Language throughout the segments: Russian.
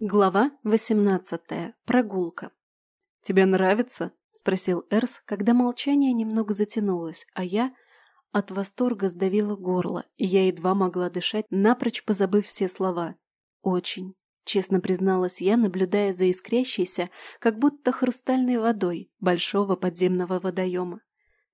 Глава 18. Прогулка. «Тебе нравится?» – спросил Эрс, когда молчание немного затянулось, а я от восторга сдавила горло, и я едва могла дышать, напрочь позабыв все слова. «Очень», – честно призналась я, наблюдая за искрящейся, как будто хрустальной водой, большого подземного водоема.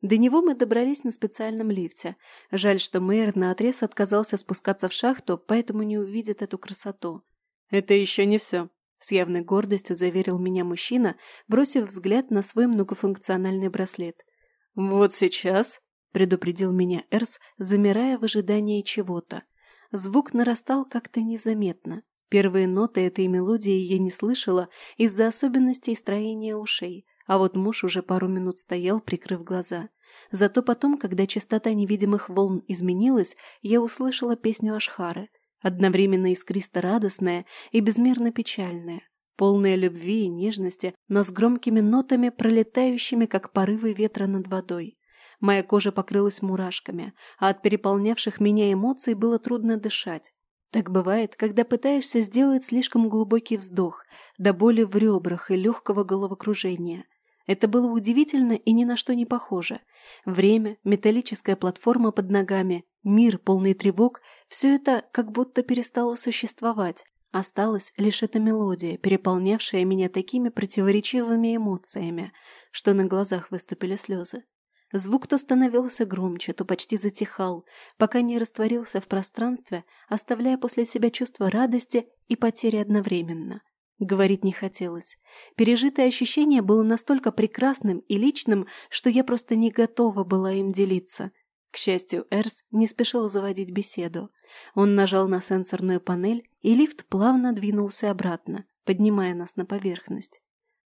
До него мы добрались на специальном лифте. Жаль, что мэр наотрез отказался спускаться в шахту, поэтому не увидит эту красоту. «Это еще не все», – с явной гордостью заверил меня мужчина, бросив взгляд на свой многофункциональный браслет. «Вот сейчас», – предупредил меня Эрс, замирая в ожидании чего-то. Звук нарастал как-то незаметно. Первые ноты этой мелодии я не слышала из-за особенностей строения ушей, а вот муж уже пару минут стоял, прикрыв глаза. Зато потом, когда частота невидимых волн изменилась, я услышала песню Ашхары – одновременно искристо-радостная и безмерно печальная, полная любви и нежности, но с громкими нотами, пролетающими, как порывы ветра над водой. Моя кожа покрылась мурашками, а от переполнявших меня эмоций было трудно дышать. Так бывает, когда пытаешься сделать слишком глубокий вздох, до боли в ребрах и легкого головокружения. Это было удивительно и ни на что не похоже. Время, металлическая платформа под ногами, мир, полный тревог – все это как будто перестало существовать. Осталась лишь эта мелодия, переполнявшая меня такими противоречивыми эмоциями, что на глазах выступили слезы. Звук то становился громче, то почти затихал, пока не растворился в пространстве, оставляя после себя чувство радости и потери одновременно – Говорить не хотелось. Пережитое ощущение было настолько прекрасным и личным, что я просто не готова была им делиться. К счастью, Эрс не спешил заводить беседу. Он нажал на сенсорную панель, и лифт плавно двинулся обратно, поднимая нас на поверхность.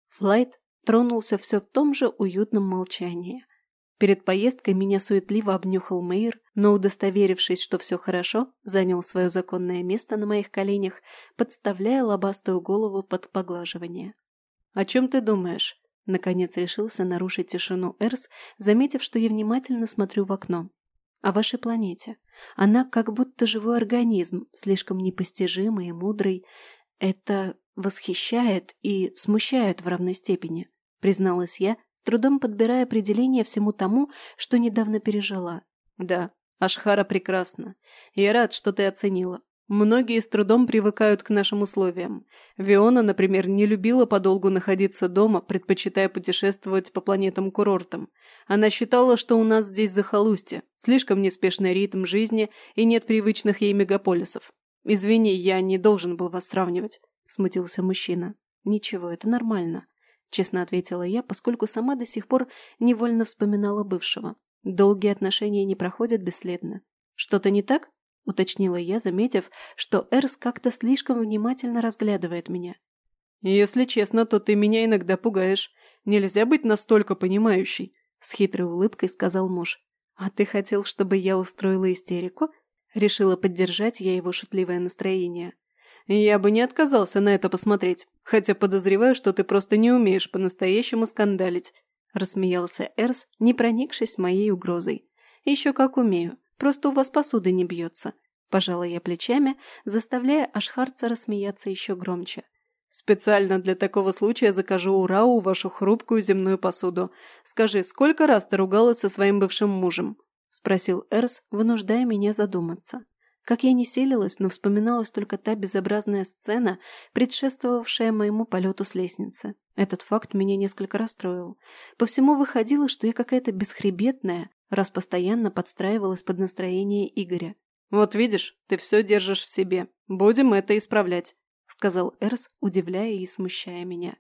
Флайт тронулся все в том же уютном молчании. Перед поездкой меня суетливо обнюхал Мэйр, но, удостоверившись, что все хорошо, занял свое законное место на моих коленях, подставляя лобастую голову под поглаживание. «О чем ты думаешь?» Наконец решился нарушить тишину Эрс, заметив, что я внимательно смотрю в окно. «О вашей планете. Она как будто живой организм, слишком непостижимый и мудрый. Это восхищает и смущает в равной степени», призналась я, с трудом подбирая определение всему тому, что недавно пережила. «Да, Ашхара прекрасна. Я рад, что ты оценила. Многие с трудом привыкают к нашим условиям. Виона, например, не любила подолгу находиться дома, предпочитая путешествовать по планетам-курортам. Она считала, что у нас здесь захолустье, слишком неспешный ритм жизни и нет привычных ей мегаполисов. «Извини, я не должен был вас сравнивать», – смутился мужчина. «Ничего, это нормально. – честно ответила я, поскольку сама до сих пор невольно вспоминала бывшего. Долгие отношения не проходят бесследно. «Что-то не так?» – уточнила я, заметив, что Эрс как-то слишком внимательно разглядывает меня. «Если честно, то ты меня иногда пугаешь. Нельзя быть настолько понимающей», – с хитрой улыбкой сказал муж. «А ты хотел, чтобы я устроила истерику?» Решила поддержать я его шутливое настроение. «Я бы не отказался на это посмотреть, хотя подозреваю, что ты просто не умеешь по-настоящему скандалить», – рассмеялся Эрс, не проникшись моей угрозой. «Еще как умею, просто у вас посуды не бьется», – пожала я плечами, заставляя Ашхарца рассмеяться еще громче. «Специально для такого случая закажу у Рау вашу хрупкую земную посуду. Скажи, сколько раз ты ругалась со своим бывшим мужем?» – спросил Эрс, вынуждая меня задуматься. Как я не селилась, но вспоминалась только та безобразная сцена, предшествовавшая моему полету с лестницы. Этот факт меня несколько расстроил. По всему выходило, что я какая-то бесхребетная, раз постоянно подстраивалась под настроение Игоря. «Вот видишь, ты все держишь в себе. Будем это исправлять», — сказал Эрс, удивляя и смущая меня.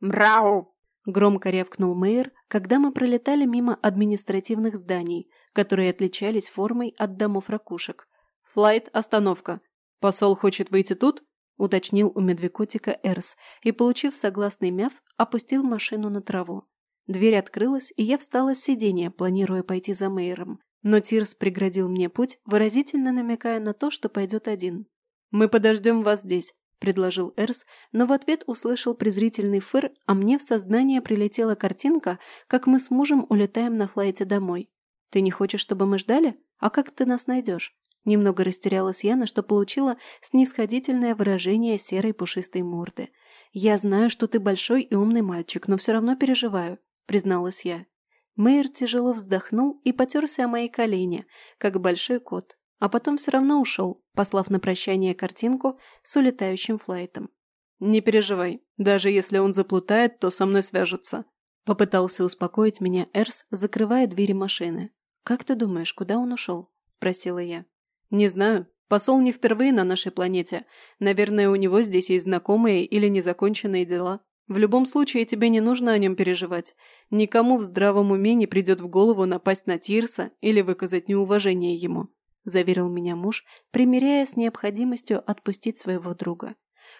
«Мрау!» — громко рявкнул Мэйр, когда мы пролетали мимо административных зданий, которые отличались формой от домов ракушек. «Флайт, остановка. Посол хочет выйти тут?» – уточнил у медвекотика Эрс и, получив согласный мяв, опустил машину на траву. Дверь открылась, и я встала с сиденья, планируя пойти за Мейером. Но Тирс преградил мне путь, выразительно намекая на то, что пойдет один. «Мы подождем вас здесь», – предложил Эрс, но в ответ услышал презрительный фыр, а мне в сознание прилетела картинка, как мы с мужем улетаем на флайте домой. «Ты не хочешь, чтобы мы ждали? А как ты нас найдешь?» Немного растерялась я, на что получила снисходительное выражение серой пушистой морды. «Я знаю, что ты большой и умный мальчик, но все равно переживаю», — призналась я. Мэйр тяжело вздохнул и потерся о мои колени, как большой кот, а потом все равно ушел, послав на прощание картинку с улетающим флайтом. «Не переживай, даже если он заплутает, то со мной свяжутся», — попытался успокоить меня Эрс, закрывая двери машины. «Как ты думаешь, куда он ушел?» — спросила я. «Не знаю. Посол не впервые на нашей планете. Наверное, у него здесь есть знакомые или незаконченные дела. В любом случае, тебе не нужно о нем переживать. Никому в здравом уме не придет в голову напасть на Тирса или выказать неуважение ему», – заверил меня муж, примиряя с необходимостью отпустить своего друга.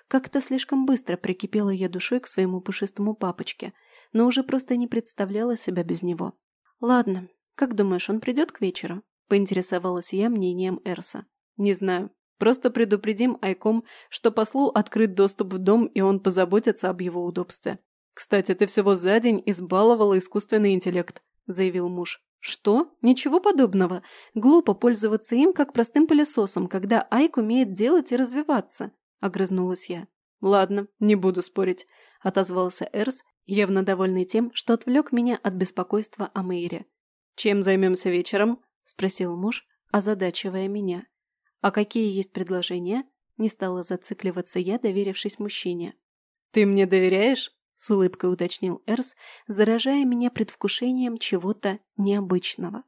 Как-то слишком быстро прикипела я душой к своему пушистому папочке, но уже просто не представляла себя без него. «Ладно, как думаешь, он придет к вечеру?» Поинтересовалась я мнением Эрса. «Не знаю. Просто предупредим Айком, что послу открыт доступ в дом, и он позаботится об его удобстве. Кстати, ты всего за день избаловала искусственный интеллект», – заявил муж. «Что? Ничего подобного. Глупо пользоваться им как простым пылесосом, когда Айк умеет делать и развиваться», – огрызнулась я. «Ладно, не буду спорить», – отозвался Эрс, явно довольный тем, что отвлек меня от беспокойства о Мэйре. «Чем займемся вечером?» – спросил муж, озадачивая меня. «А какие есть предложения?» – не стала зацикливаться я, доверившись мужчине. «Ты мне доверяешь?» – с улыбкой уточнил Эрс, заражая меня предвкушением чего-то необычного.